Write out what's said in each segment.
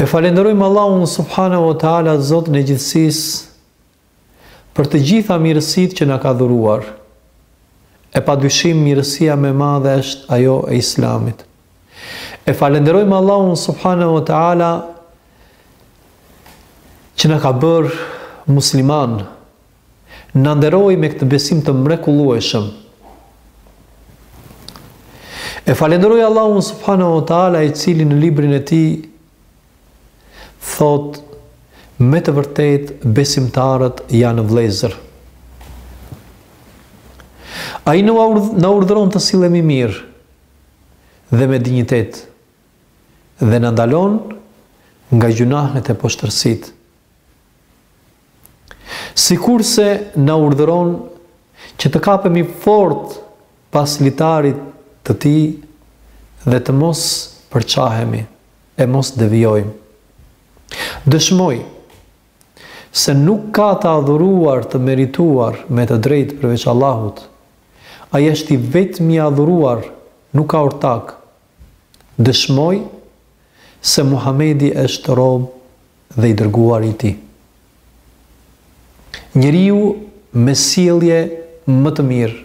E falenderojmë Allahun subhanahu wa taala Zotin e gjithësisë për të gjitha mirësitë që na ka dhuruar. E pa dyshim mirësia më e madhe është ajo e Islamit. E falenderojmë Allahun subhanahu wa taala që na ka bërë muslimanë. na nderoi me këtë besim të mrekullueshëm. E falenderoj Allahun subhanahu wa taala i cili në librin e tij thotë me të vërtetë besimtarët janë vëllezër. Ai na urdhëron të sillemi mirë dhe me dinjitet dhe na ndalon nga gjynahet e poshtërsitë. Sikurse na urdhëron që të kapemi fort pas litarit të tij dhe të mos përçahemi e mos devijojmë. Dëshmoj se nuk ka të adhuruar të merituar me të drejtë përveç Allahut. Ai është i vetmi i adhuruar, nuk ka ortak, Dëshmoj se Muhamedi është rob dhe i dërguar i Tij. Njeriu me sjellje më të mirë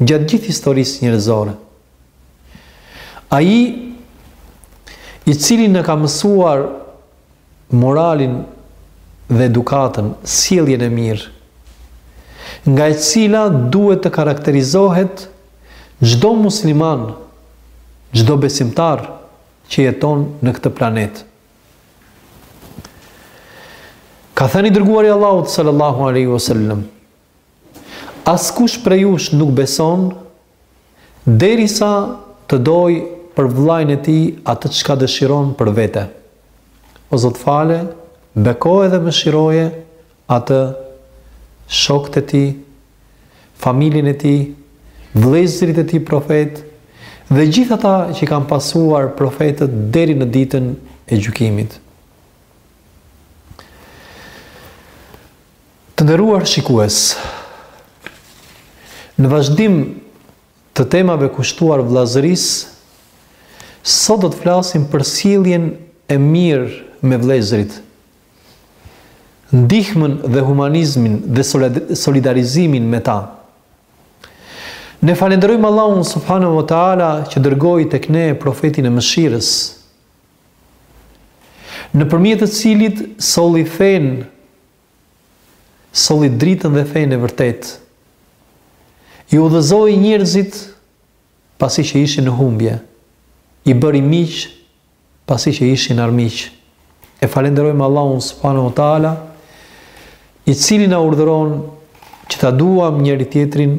gjatë gjithë historisë njerëzore. Ai i cili na ka mësuar moralin dhe edukatën, sjelljen e mirë, nga e cila duhet të karakterizohet çdo musliman, çdo besimtar që jeton në këtë planet. Ka thënë i dërguari i Allahut sallallahu alaihi wasallam, Askush prej jush nuk beson, derisa të dojë për vëllanë e tij atë çka dëshiron për vete. O Zot fale, bekoje dhe mëshiroje atë, shokët e tij, familjen e tij, vëllezërit e tij profetë dhe gjithë ata që kanë pasuar profetët deri në ditën e gjykimit. Të nderuar shikues, në vazhdim të temave kushtuar vëllazërisë, sot do të flasim për sjelljen e mirë me vëllezërit, ndihmën dhe humanizmin dhe solidarizimin me ta. Ne falenderojmë Allahun subhanahu wa taala që dërgoi tek ne profetin e mëshirës, nëpërmjet të cilit solli fenë solli dritën dhe fenë e vërtetë, i udhëzoi njerëzit pasi që ishin në humbje, i bëri miq pasi që ishin armiq. E falenderojmë Allahun subhanahu wa taala, i cili na urdhëron që ta duam njëri tjetrin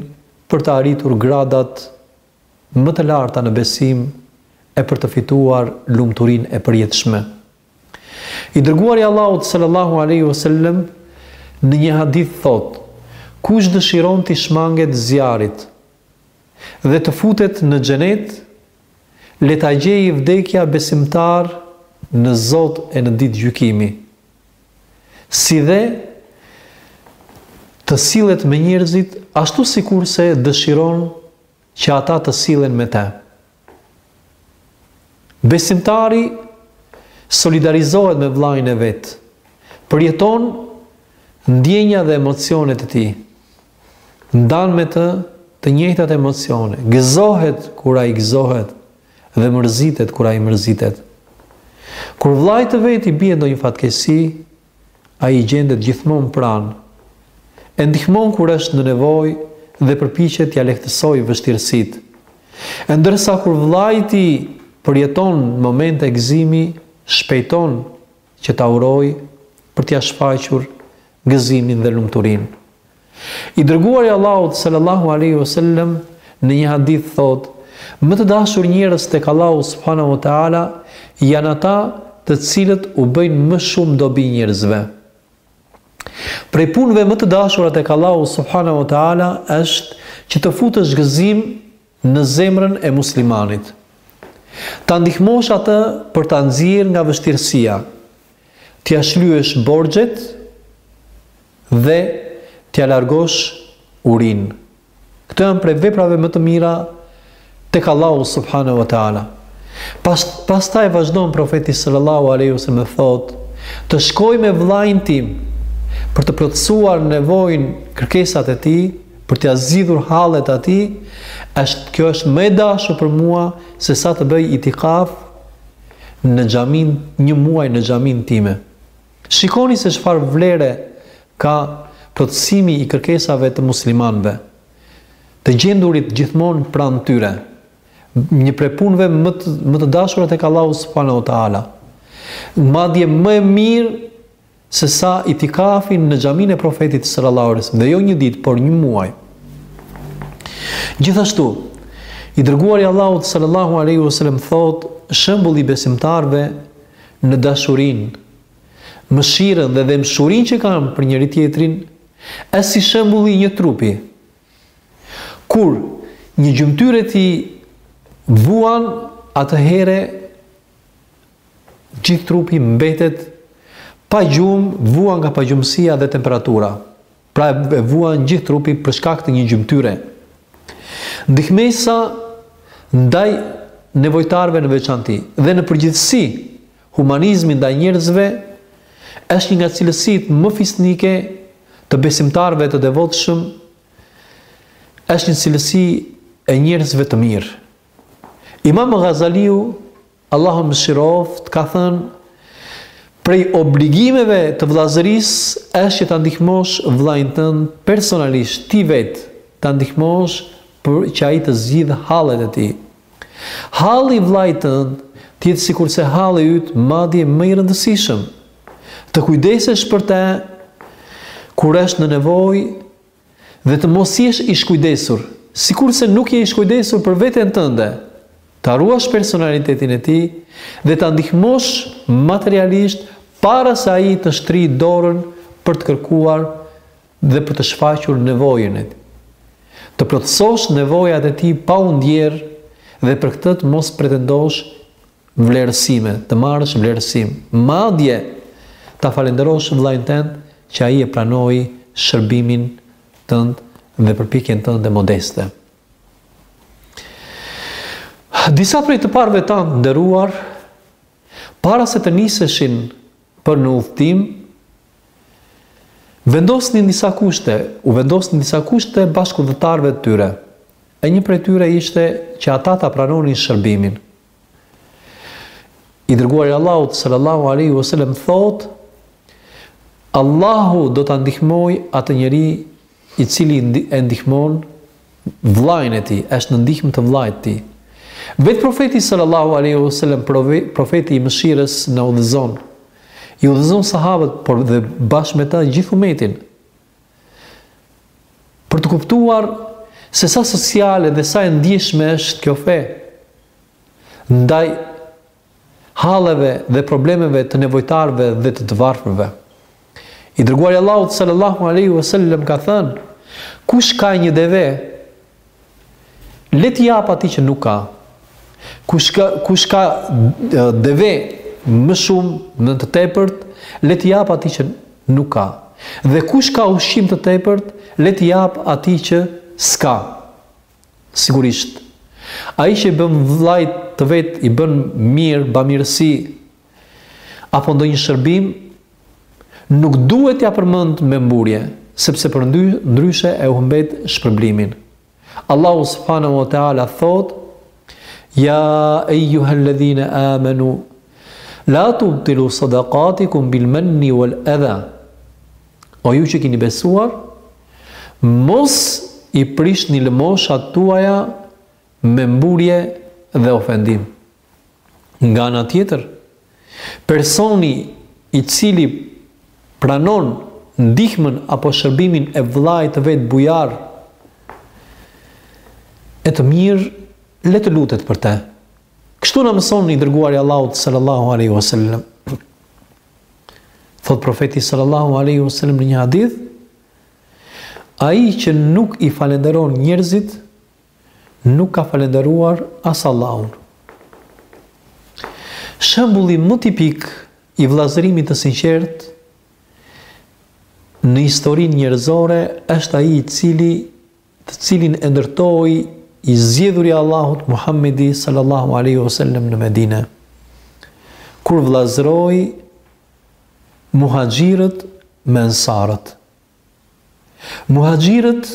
për të arritur gradat më të larta në besim e për të fituar lumturinë e përjetshme. I dërguari i Allahut sallallahu alaihi wasallam në një hadith thotë: Kush dëshiron t'i shmanget zjarrit dhe të futet në xhenet, le ta gjejë vdekja besimtar në Zot e në Ditë Gjykimi. Si dhe të sillet me njerëzit ashtu sikurse dëshiron që ata të sillen me të. Besimtari solidarizohet me vllajin e vet, përjeton ndjenja dhe emocionet e tij. Ndan me të të njëjtat emocione, gëzohet kur ai gëzohet dhe mërzitet kur ai mërzitet. Kur vllait të vet i bie ndonjë fatkeqësi, Ai gjendet gjithmonë pranë, e ndihmon kur është në nevojë dhe përpiqet t'ia lehtësojë vështirësitë. E ndërsa kur vëllai i tij përjeton momente gëzimi, shpejton që ta urojë për t'ia shfaqur gëzimin dhe lumturinë. I dërguari i Allahut sallallahu alaihi wasallam në një hadith thotë, Më të dashur njerëz tek Allahu subhanahu wa taala janë ata të cilët u bëjnë më shumë dobi njerëzve. Prej punëve më të dashura tek Allahu subhanahu wa taala është që të futësh gëzim në zemrën e muslimanit. Ta ndihmosh atë për ta nxjerrë nga vështirësia, t'ia shlyesh borxhet dhe t'ia largosh urinë. Këto janë prej veprave më të mira tek Allahu subhanahu wa taala. Pas pastaj vazhdon profeti sallallahu alaihi wasallam e thotë, të shkoj me vllain tim për të plotësuar nevojën, kërkesat e tij, Për t'ia zgjidhur hallet atij, është kjo është më e dashur për mua se sa të bëj itikaf në xhaminë, një muaj në xhaminë time. Shikoni se çfarë vlere ka plotësimi i kërkesave të muslimanëve, të gjendurit gjithmonë pranë tyre, një prej punëve më të më të dashura tek Allahu subhanahu wa taala. Madje më e mirë Se sa itikafin në xhaminë e Profetit sallallahu alejhi ue sellem dhe jo një ditë, por një muaj. Gjithashtu, i dërguari i Allahut sallallahu alejhi ue sellem thotë, shembulli i besimtarëve në dashurinë, mëshirën dhe dhemshurinë që kanë për njëri tjetrin, është si shembulli i një trupi. Kur një gjymtyrë e tij vuan, atëherë Gjithë trupi mbetet pa gjumë, vuan nga pagjumësia dhe temperatura. Pra e vuan gjithë trupi për shkak të një gjymtyre. Ndihmesa ndaj nevojtarëve në veçanti dhe në përgjithësi humanizmi ndaj njerëzve është një nga cilësitë më fisnike të besimtarëve të devotshëm, është një cilësi e njerëzve të mirë. Imam Ghazaliu, Allahu e mëshiroftë, ka thënë, Prej obligimeve të vëllazërisë është që ta ndihmosh vëllain tënd personalisht, ti vetë, ta ndihmosh për që ai të zgjidhë hallet e tij. Halli i vëllait tënd të jetë sikurse halli yt, madje më i rëndësishëm. Të kujdesesh për të kur është në nevojë dhe të mos jesh i shkujdesur, sikurse nuk je i shkujdesur për veten tënde, ta ruash personalitetin e tij dhe ta ndihmosh materialisht para se ai të shtrijë dorën për të kërkuar dhe për të shfaqur nevojën e tij. Të plotësosh nevojat e tij pa u ndjerë dhe për këtë të mos pretendosh vlerësime, të marrësh vlerësim, madje ta falënderosh vëllain tënd që ai e pranoi shërbimin tënd dhe përpjekjen tënde modeste. Disa prej të parëve tanë të nderuar, para se të niseshin për në udhëtim, vendosnin disa kushte, u vendosnin disa kushte bashkudhëtarëve të tyre. E një prej tyre ishte që ata ta pranonin shërbimin. I dërguari i Allahut sallallahu alaihi wasallam thotë Allahu do ta ndihmojë atë njeri i cili e ndihmon vëllain e tij, është në ndihmë të vëllait të tij. Vetë profeti sallallahu alaihi wasallam profeti i mëshirës na udhëzon. I udhëzon sahabët, por dhe bashkë me ta gjithë umetin. Për të kuptuar se sa sociale dhe sa e ndjeshme është kjo fe, ndaj halleve dhe problemeve të nevojtarëve dhe të të varfërve. I dërguari i Allahut sallallahu alaihi wasallam ka thënë: Kush ka një deve Le t'i japë atij që nuk ka. Kush ka, kush ka deve më shumë në të tepërt, le t'i japë atij që nuk ka. Dhe kush ka ushqim të tepërt, le t'i japë atij që s'ka. Sigurisht, ai që i bën vëllait të vet i bën mirë, bamirësi, apo ndonjë shërbim nuk duhet t'ia përmendë me mburrje, sepse përndryshe e humbet shpërblimin. Allahu subhanahu wa taala thotë: Ja ejuhalladhina amanu la tubtilu sadaqatikum bil manni wal adha. O ju që keni besuar, mos i prishni lëmoshat tuaja me mburrje dhe ofendim. Nga ana tjetër, personi i cili pranon ndihmën apo shërbimin e vëllait të vet bujar e të mirë, le të lutet për të. Kështu na mëson i dërguari i Allahut sallallahu alaihi wasallam. Thotë profeti sallallahu alaihi wasallam në një hadith, ai që nuk i falënderon njerëzit, nuk ka falënderuar as Allahun. Shembulli më tipik i vëllazërimit të sinqertë në historinë njerëzore është ai i cili të cilin e ndërtoi i zgjedhuri i Allahut Muhammedi sallallahu alaihi wasallam në Medine. Kur vëllazëroi muhaxhirët me ensarët. Muhaxhirët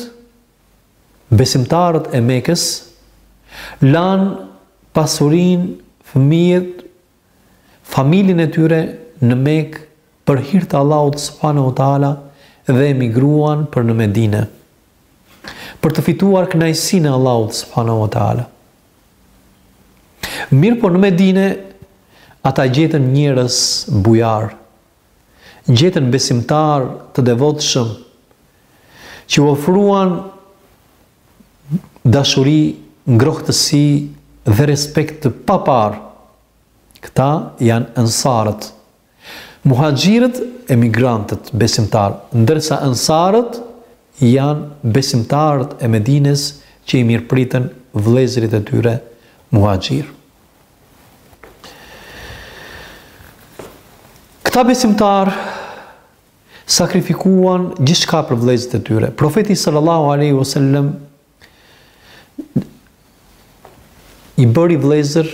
Besimtarët e Mekës lanë pasurinë, fëmijët, familjen e tyre në Mekë për hir të Allahut subhanahu wa taala dhe emigruan për në Medine për të fituar kënaqësinë e Allahut subhanahu wa taala. Mirëpo në Medine ata gjetën njerëz bujar, gjetën besimtarë të devotshëm që u ofruan dashuri, ngrohtësi dhe respekt të paparë. Këta janë ensarët. Muhaxhirët, emigrantët besimtarë, ndërsa ensarët janë besimtarët e Medinës që i mirëpritën vëllezërit e tyre muhaxhirë. Këta besimtarë sakrifikuan gjithçka për vëllezërit e tyre. Profeti sallallahu alaihi wasallam i bëri vëllezër,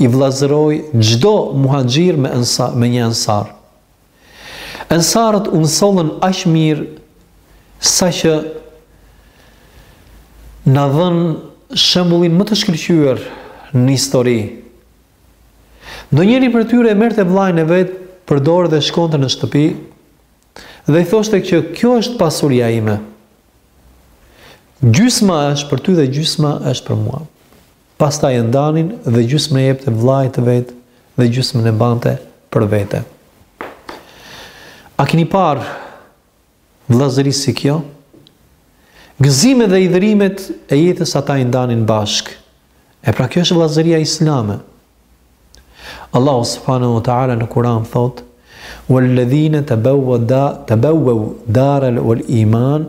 i vëllazëroi çdo muhaxhir me ensar, me një ensar. Ensarët u sollën aq mirë saqë na dhanë shembullin më të shkëlqyer në histori. Ndonjëri prej tyre e merrte vëllanë e vet për dorë dhe shkonte në shtëpi dhe i thoshte që kjo është pasuria ime. Gjysma është për ty dhe gjysma është për mua. Pastaj e ndanin dhe gjysmën ia jepte vëllait të vet dhe gjysmën e mbante për vete. A keni parë vëllazëri si kjo? Gëzimet dhe hidhërimet e jetës ata i ndanin bashkë. E pra kjo është vëllazëria islame. Allahu subhanahu wa taala në Kur'an thotë: "Walladhina tabawwa'u dara wal iman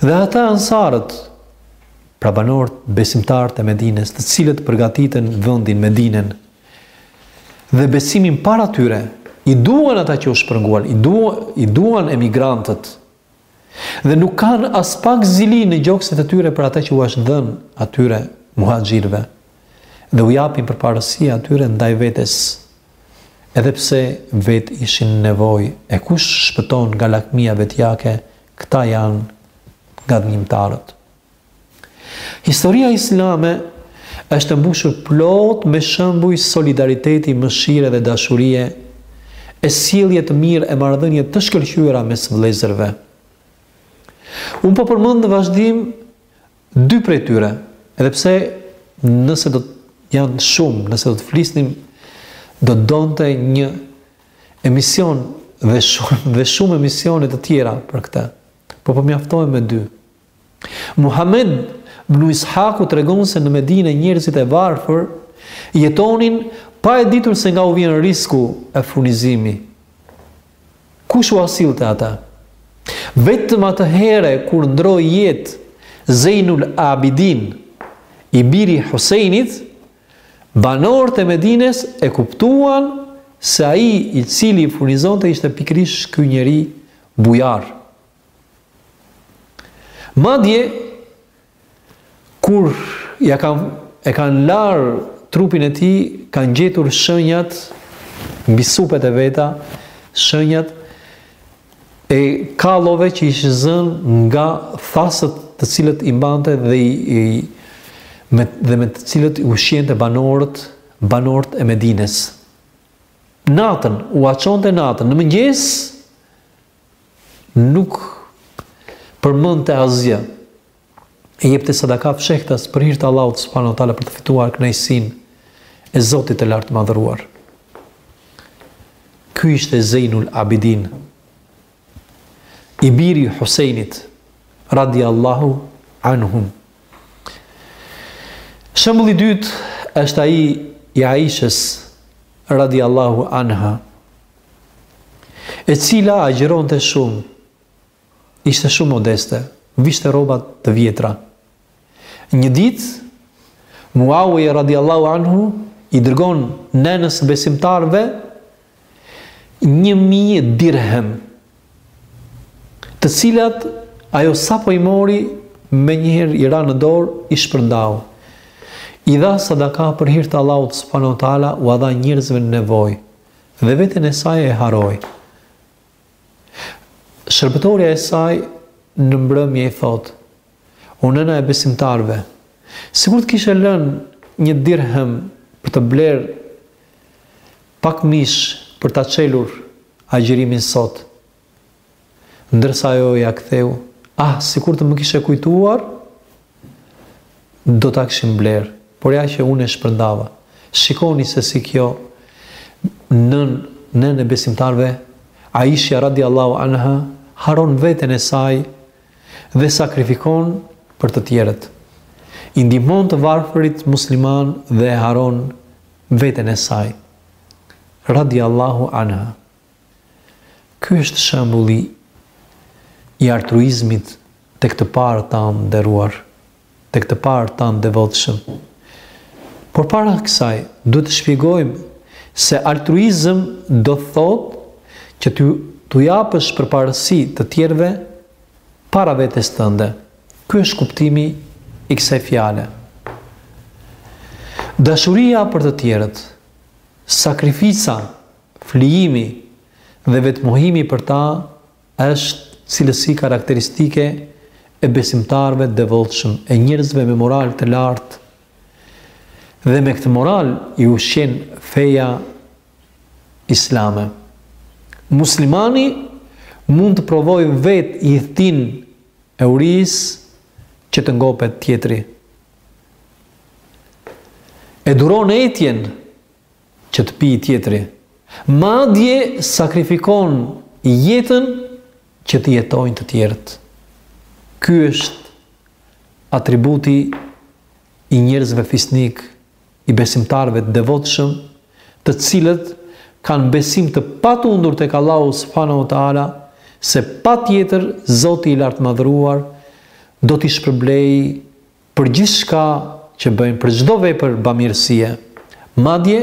Dhe ata ensarët, pra banorët besimtarë të Medinës, të cilët përgatitën vendin Medinën dhe besimin para tyre, i duan ata që u shpërngulën, i duan, i duan emigrantët. Dhe nuk kanë aspak zili në gjokset e tyre për atë që u është dhënë atyre muhaxhirëve dhe u japin përparësi atyre ndaj vetes Edhe pse vetë ishin në nevojë e kush shpëton nga lakmia vetjake, këta janë ngadhënjimtarët. Historia islame është e mbushur plot me shembuj solidariteti, mëshire dhe dashurie, e sjellje të mirë e marrëdhënie të shkëlqyera mes vëllezërve. Unë po përmend në vazhdim Dy prej tyre, edhe pse nëse do, janë shumë, nëse do të flisnim do të donte një emision dhe shumë dhe shumë emisione të tjera për këtë. Po po mjaftohem me dy. Muhammed ibn Ishaku tregon se në Medinë njerëzit e varfër jetonin pa e ditur se nga u vjen risku e furnizimi. Kush ua sillte ato? Vetëm atëherë kur ndërroi jetë Zejnul Abidin, i biri i Husejnit, banorët e Medinës e kuptuan se ai i cili i furnizonte ishte pikërisht ky njeri bujar. Madje, Kur ia kanë, e kanë larë trupin e tij, kanë gjetur shenjat mbi supet e veta, shenjat e kallove që ishin zënë nga thasët të cilët i mbante dhe i, i me, dhe me të cilët i ushqente banorët, banorët e Medinës. Natën, ua çonte natën, në mëngjes, nuk përmendte asgjë. E jepte sadaka fshehtas për hir të Allahut subhanahu wa taala për të fituar kënaqësinë e Zotit të lartëmadhëruar. Ky ishte Zejnul Abidin, i biri i Husejnit, radi Allahu anhum. Shembulli i dytë është ai i Aishës, radi Allahu anha, e cila agjëronte shumë, ishte shumë modeste, vishte rroba të vjetra. Një ditë Muawija radiallahu anhu i dërgon nënës së besimtarëve 1000 dirhem, të cilat ajo sapo i mori menjëherë i ra në dorë, i shpërndau. I dha sadaka për hir të Allahut subhanahu wa taala, ua dha njerëzve në nevojë. Dhe veten e saj e harroi. Shërbëtorja e saj në mbrëmje i thotë, O nëna e besimtarëve, sikur të kishe lënë një dirhem për të blerë pak mish për ta çelur agjërimin sot, Ndërsa ajo ia ktheu, Ah, sikur të më kishe kujtuar, do ta kishim blerë, por ja që unë e shpërndava. Shikoni se si kjo nënë, nënë e besimtarëve, Aishja radijallahu anha, harron veten e saj dhe sakrifikon për të tjerët. I ndihmon të varfërit muslimanë dhe harron veten e saj. Radijallahu anha. Ky është shembulli i altruizmit tek të parët tanë të nderuar, tek të parët tanë të devotshëm. Por para kësaj, duhet të shpjegojmë se altruizëm do të thotë që t'u japësh përparësi të tjerëve para vetes tënde. Ky është kuptimi i kësaj fjale. Dashuria për të tjerët, sakrifica, Flijimi dhe vetëmohimi për ta është cilësi karakteristike e besimtarëve të devotshëm, e njerëzve me moral të lartë, dhe me këtë moral i ushqen feja islame. Muslimani mund të provojë vetë hidhtinë e urisë që të ngopet tjetri. E duron etjen që të pijë tjetri, madje sakrifikon jetën që të jetojnë të tjerët. Ky është atributi i njerëzve fisnikë, i besimtarëve të devotshëm, të cilët kanë besim të patundur tek Allahu subhanahu wa taala se patjetër Zoti i lartmadhëruar do t'i shpërblejë për gjithçka që bëjnë, për çdo vepër bamirësie, madje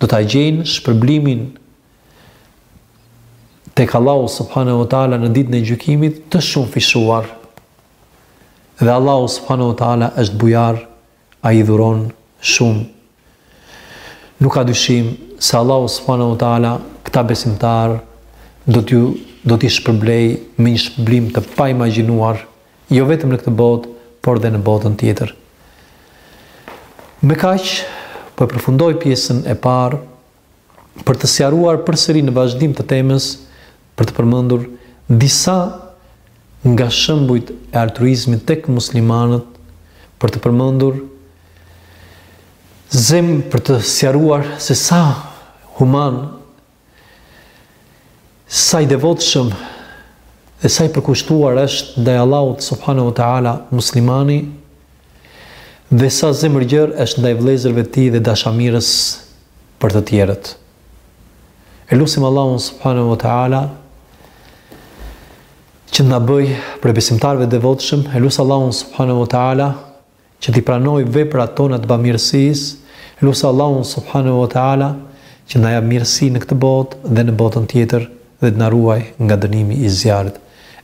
do ta gjejnë shpërblimin tek Allahu subhanahu wa taala në ditën e gjykimit të shumëfishuar. Dhe Allahu subhanahu wa taala është bujar, ai dhuron shumë. Nuk ka dyshim se Allahu subhanahu wa taala këta besimtarë do t'ju do t'i shpërblejë me një shpërblim të paimagjinuar jo vetëm në këtë botë, por dhe në botën tjetër. Me kaq, po e përfundoj pjesën e parë, për të sqaruar përsëri në vazhdim të temës, për të përmendur disa nga shembujt e altruizmit tek muslimanët, për të përmendur zem për të sqaruar se sa human Sa i devotshëm dhe sa i përkushtuar është ndaj Allahut subhanahu wa taala muslimani dhe sa zemërgjerë është ndaj vëllezërve të tij dhe dashamirës për të tjerët. E lusim Allahun subhanahu wa taala që të na bëjë prej besimtarëve të devotshëm, e lusim Allahun subhanahu wa taala që t'i pranojë veprat tona të bamirësisë, lus Allahun subhanahu wa taala që të na japë mirësi në këtë botë dhe në botën tjetër dhe të na ruajë nga dënimi i zjarrit.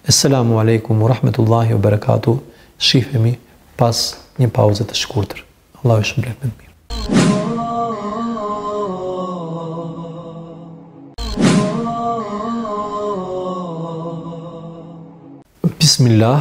Esselamu alejkum ve rahmetullahi ve berekatu shihemi pas një pauze të shkurtër. Allahu ju shpërbleftë me të mirë. Bismillah,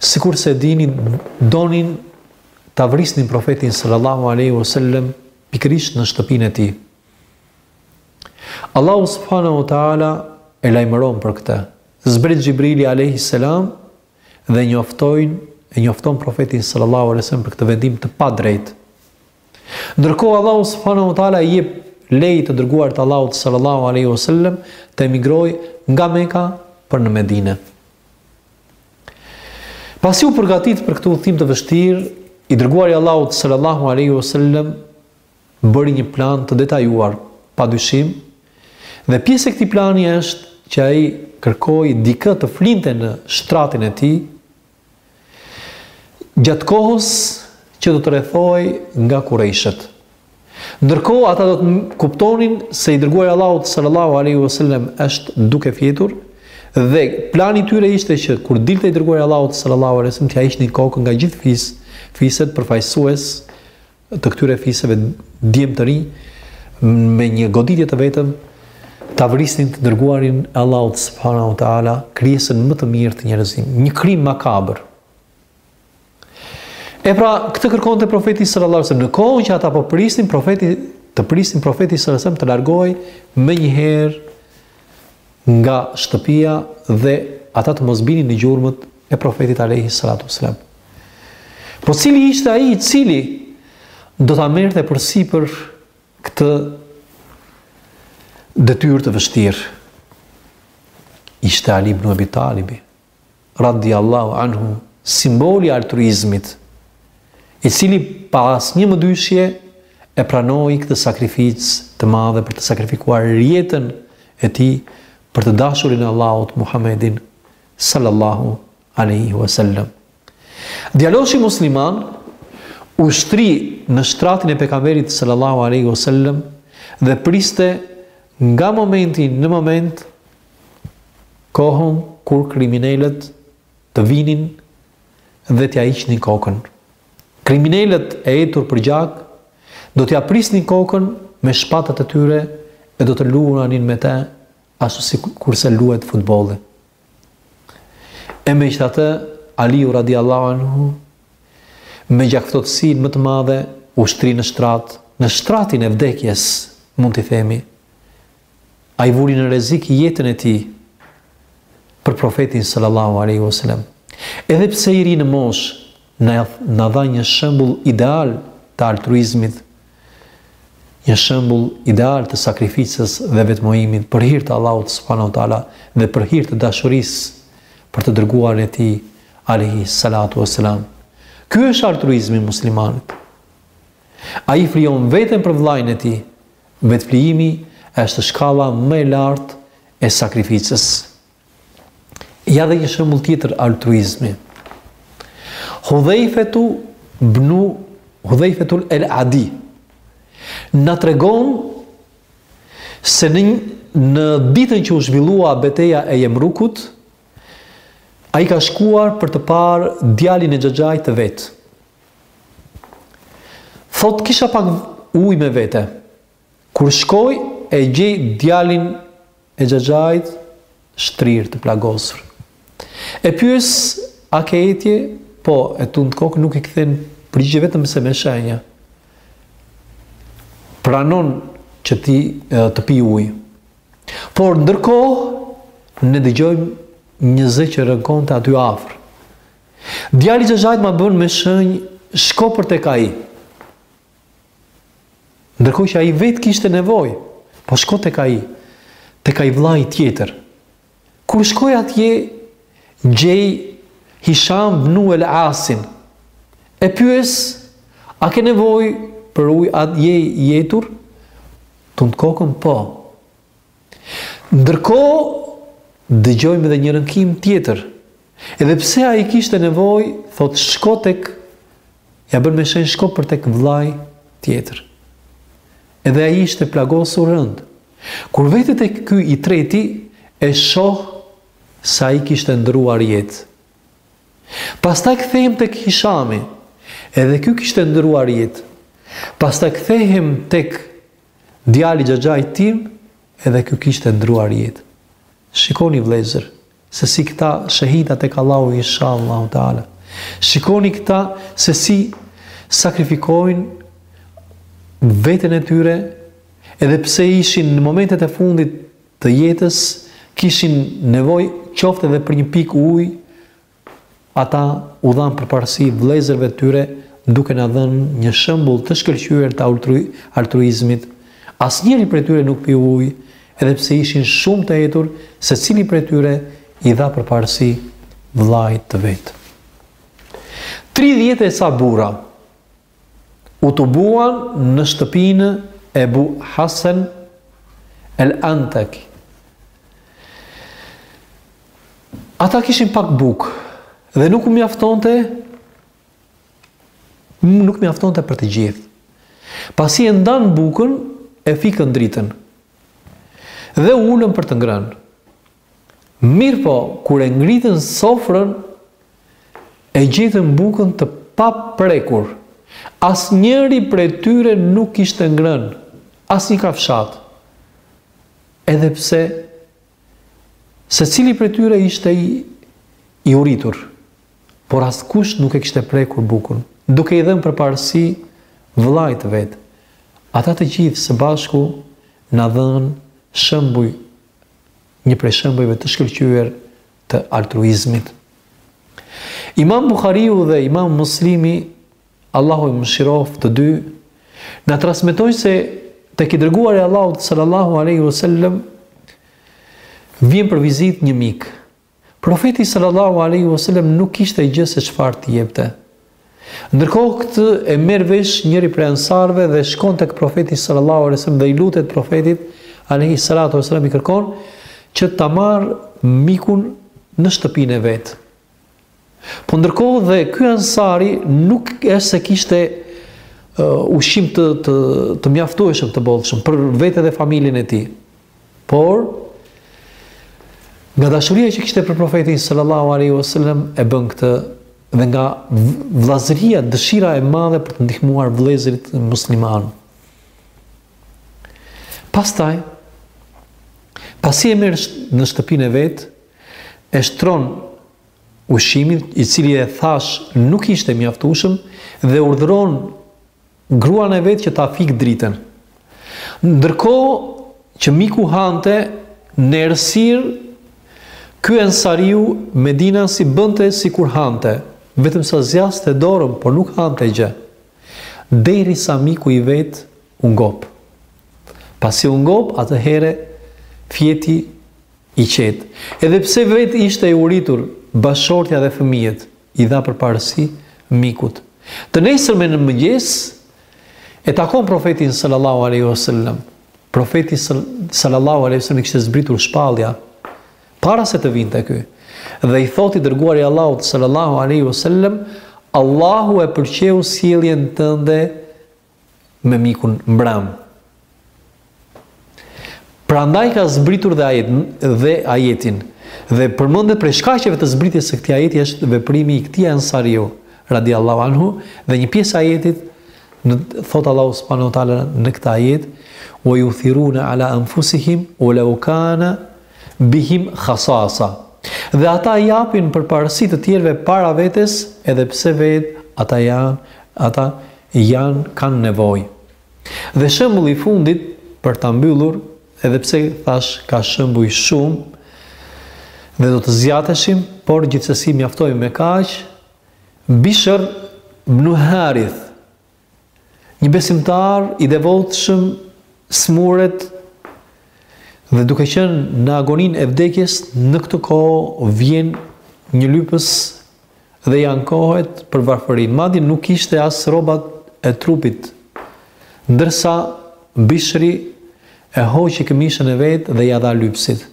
Sikurse e dini, donin ta vrisnin profetin sallallahu alaihi wasallam pikërisht në shtëpinë e tij. Allahu subhanahu wa taala e lajmëron për këtë. Zbret Xhibrili alayhi salam dhe njoftojnë e njofton profetin sallallahu alaihi wasallam për këtë vendim të padrejtë. Ndërkohë Allahu subhanahu wa taala i jep leje të dërguarit të Allahut sallallahu alaihi wasallam të emigrojë nga Mekka për në Medinë. Pasi u përgatit për këtë udhëtim të vështirë, i dërguari i Allahut sallallahu alaihi wasallam bëri një plan të detajuar, pa dyshim, dhe pjesë e këtij plani është që ai kërkoi dikë të flinte në shtratin e tij gjatë kohës që do të rrethohej nga kurejshët. Ndërkohë ata do të kuptonin se i dërguari i Allahut sallallahu alaihi wasallam është duke fjetur dhe plani i tyre ishte që kur dilte i dërguari i Allahut sallallahu alaihi wasallam t'ia hiqnin kokën nga gjithë fis, fiset përfaqësues të këtyre fiseve djem të rinj me një goditje të vetëm ta vrisnin të dërguarin e Allahut subhanahu wa taala, krijesën më të mirë të njerëzimit. Një krim makabër. E pra, këtë kërkonte profeti sallallahu alajhi wasallam. Në kohën që ata po prisnin profeti, të prisnin profeti sallallahu alajhi wasallam të largohej menjëherë nga shtëpia dhe ata të mos binin në gjurmët e profetit alajhi salatu wasallam. Po cili ishte ai i cili do ta merrte përsipër këtë detyrë të vështirë? Ishte Ali ibn Abi Talibi, radijallahu anhu, simboli i altruizmit, i cili pa asnjë mëdyshje e pranoi këtë sakrificë të madhe për të sakrifikuar jetën e tij për të dashurin e Allahut Muhammedin sallallahu alaihi wasallam. Djaloshi musliman u shtri në shtratin e pejgamberit sallallahu alaihi wasallam dhe priste nga momenti në moment Kohën kur kriminelët të vinin dhe t'ia hiqnin kokën. Kriminelët e etur për gjak do t'ia prisnin kokën me shpatat e tyre e do të luanin me të ashtu sikurse luhet futbolli. E megjithatë, Aliu radijallahu anhu me gjakftohtësinë më të madhe u shtri në shtrat, në shtratin e vdekjes, mund t'i themi, Ai vuri në rrezik jetën e tij për Profetin sallallahu alaihi wasallam. Edhe pse i ri në moshë, na dha një shembull ideal të altruizmit, një shembull ideal të sakrificës dhe vetëmohimit për hir të Allahut subhanahu wa taala dhe për hir të dashurisë për të dërguarin e tij alaihi salatu wasalam. Ky është altruizmi i muslimanit. Ai flijon veten për vëllain e tij, Vetëflijimi është shkalla më e lartë e sakrificës. Ja dhe një shembull tjetër altruizmi. Hudhejfetu bnu Hudhejfetul el Adi na tregon se në, në ditën që u zhvillua beteja e Jemrukut, ai ka shkuar për të parë djalin e xhaxhait të vet. Thot kisha pak ujë me vete. Kur shkoj e gjej djalin e xhaxhait shtrirë të plagosur. E pyes a ke etje? Po, e tund kokën nuk i kthen përgjigje vetëm se me shenja. Pranon që të të pi ujë. Por ndërkohë ne dëgjojmë një zë që rënkonte aty afër. Djali i xhaxhait ma bën me shenjë shko për tek ai. Ndërkohë që ai vetë kishte nevojë, po shko tek ai, tek ai vllai tjetër. Kur shkoj atje, gjej Hisham ibnu el Asin. E pyes, a ke nevojë për ujë a je i etur? Tund kokën po. Ndërkohë dëgjojmë edhe një rënkim tjetër. Edhe pse ai kishte nevojë, thotë shko tek ia bën me shenjë shko për tek vëllai tjetër. Edhe ai ishte plagosur rëndë. Kur vete tek ky i treti e shoh se ai kishte ndëruar jetë. Pastaj kthehem tek Hishami. Edhe ky kishte ndëruar jetë. Pastaj kthehem tek djali i xhaxhait tim, edhe ky kishte ndëruar jetë. Shikoni vëllezër, Se si këta shehida tek Allahu inshallahu teala. Shikoni këta se si sakrifikojnë veten e tyre edhe pse ishin në momentet e fundit të jetës, kishin nevojë qoftë edhe për një pikë ujë Ata u dhanë përparësi vëllezërve të tyre duke na dhënë një shembull të shkëlqyer të altruizmit. Asnjëri prej tyre nuk piu ujë, edhe pse ishin shumë të etur, secili prej tyre i dha përparësi vëllait të vet. Tridhjetë e ca burra. u tubuan në shtëpinë e Ebu Hasen el-Antaki. Ata kishin pak bukë dhe nuk u mjaftonte nuk mjaftonte për të gjithë. Pasi e ndan bukën, e fikën dritën. Dhe u ulën për të ngrënë. Mirëpo, kur e ngritën sofrën, e gjetën bukën të paprekur. Asnjëri prej tyre nuk kishte ngrënë asnjë kafshatë, edhe pse secili prej tyre ishte i i uritur, por askush nuk e kishte prekur bukën, duke i dhënë përparësi vëllait të vet. Ata të gjithë së bashku na dhanë shembuj një prej shembujve të shkëlqyer të altruizmit. Imam Buhariu dhe Imam Muslimi, Allahu i mëshiroftë të dy, na transmetojnë se tek i dërguari i Allahut sallallahu alaihi wasallam vjen për vizitë një mik. Profeti sallallahu alejhi ve sellem nuk kishte gjë se çfarë t'i jepte. Ndërkohë këtë e merr vesh njëri prej ansarëve dhe shkon tek Profeti sallallahu alejhi ve sellem dhe i lutet Profetit alejhi salatu ve sellem i kërkon që ta marrë mikun në shtëpinë e vet. Po ndërkohë dhe ky ansari nuk është se kishte ushqim të të të mjaftueshëm të bollshëm për vete dhe familjen e tij. Por nga dashuria që kishte për profetin sallallahu alaihi wasallam e bën këtë dhe nga vllazëria, dëshira e madhe për të ndihmuar vëllezërit muslimanë. Pastaj pasi e merr në shtëpinë e vet, e shtron ushqimin, i cili e thashë nuk ishte i mjaftueshëm dhe urdhëron gruan e vet që ta fikë dritën. Ndërkohë që miku hante në errësirë ky ensariu medinas bënte sikur hante, vetëm sa zgjaste dorën por nuk hante gjë. Derisa miku i vet u ngop. Pasi u ngop atëherë fjeti I qetë. Edhe pse vetë ishte i uritur, bashkëshortja dhe fëmijët i dha përparësi mikut. Të nesërmen në mëngjes, e takon Profetin sallallahu alejhi ve sellem. Profetit sallallahu alejhi ve sellem i kishte zbritur shpallja para se të vinte ky. Dhe i thotë i dërguari i Allahut sallallahu alejhi ve sellem, Allahu e pëlqeu sjelljen tënde me mikun mbramë. Prandaj ka zbritur dhe ajetin dhe ajetin dhe përmendet prej shkaqeve të zbritjes së këtij ajeti është veprimi i këtij ansariu radiallahu anhu dhe një pjesë e ajetit na thotë Allahu subhanahu wa taala në këtë ajet wa yuthiruna ala anfusihim wa law kana bihim khasasa dhe ata i japin përparësi të tjerëve para vetes edhe pse vetë ata janë ata janë kanë nevojë. Dhe shembulli i fundit për ta mbyllur, edhe pse thashë ka shembuj shumë dhe do të zgjateshim, por gjithsesi mjaftohemi me kaq, Bishr bnu Harith, një besimtar i devotshëm smuret dhe duke qenë në agoninë e vdekjes në këtë kohë vjen një lypës dhe i ankohet për varfërinë, madje nuk kishte as rrobat e trupit, ndërsa Bishri e hoqi këmishën e vet dhe ia dha lypësit.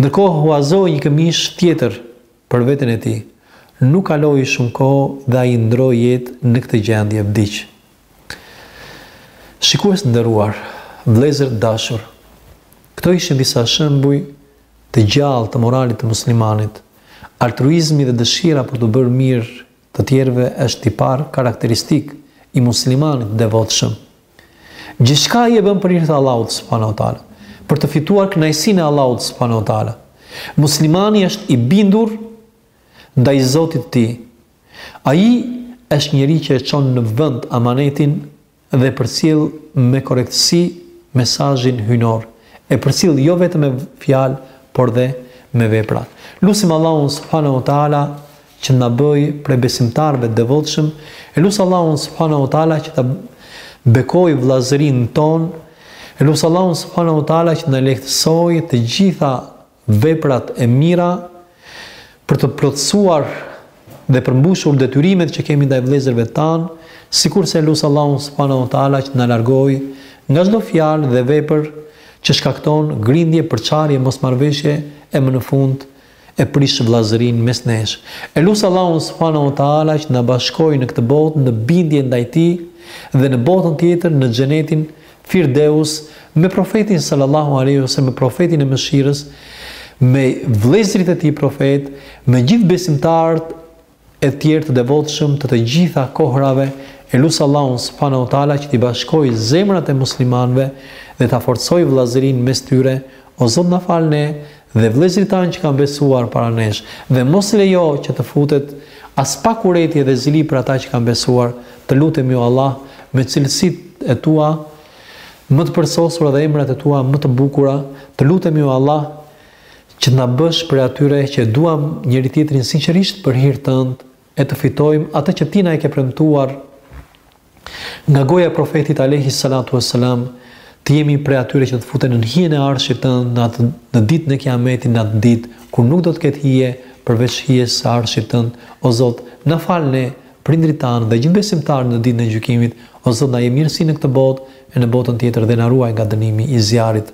Ndërkohë huazoi një këmishë tjetër për veten e tij. Nuk kaloi shumë kohë dhe ai ndroi jetë në këtë gjendje, vdiq. Shikues të nderuar, vëllezër të dashur, këto ishin disa shembuj të gjallë të moralit të muslimanit. Altruizmi dhe dëshira për t'u bërë mirë të tjerëve është tipar karakteristik i muslimanit devotshëm. Gjithçka ai e bën për hir të Allahut subhanahu wa taala, për të fituar kënaqësinë e Allahut subhanahu wa taala. Muslimani është i bindur ndaj Zotit të tij. Ai është njeri që e çon në vend amanetin dhe e përcjell me korrektësi mesazhin hyjnor, e përcjell jo vetëm me fjalë, por dhe me vepra. Lusim Allahun subhanehu ve teala që të na bëjë prej besimtarëve të devotshëm, e lus Allahun subhanehu ve teala që ta bekojë vëllazërinë tonë, e lus Allahun subhanehu ve teala që të na lehtësojë të gjitha veprat e mira për të plotësuar dhe përmbushur detyrimet që kemi ndaj vëllezërve tanë, sikurse e lus Allahun subhanahu wa ta'ala që të na largojë nga çdo fjalë dhe vepër që shkakton grindje, përçarje, mosmarrëveshje e më në fund e prish vëllazërinë mes nesh. E lus Allahun subhanahu wa ta'ala që të na bashkojë në këtë botë në bindje ndaj Tij dhe në botën tjetër në xhenetin Firdeus, me Profetin sallallahu alejhi ve selem, me Profetin e Mëshirës, me vëllezërit e tij profetë, me gjithë besimtarët e tjerë të devotshëm të të gjitha kohërave, e lus Allahun subhanahu wa taala që t'i bashkojë zemrat e muslimanëve dhe ta forcojë vëllazërinë mes tyre, o Zot na fal ne dhe vëllezërit tanë që kanë besuar para nesh, dhe mos lejo që të futet aspak urrejtje dhe zili për ata që kanë besuar, të lutemi o Allah me cilësitë e Tua më të përsosura dhe emrat e Tua më të bukura, të lutemi o Allah që të na bësh prej atyre që e duam njëri-tjetrin sinqerisht për hir Tënd, e të fitojmë atë që ti na e ke premtuar nga goja e profetit alejhi salatu vesselam të jemi prej atyre që do të futen në hijen e arshit tënd në ditën e kiametit në atë ditë kur nuk do të ketë hije përveç hijes së arshit tënd o Zot na fal ne prindërit tanë dhe gjithë besimtarët në ditën e gjykimit o Zot na jep mirësi në këtë botë e në botën tjetër dhe na ruaj nga dënimi i zjarrit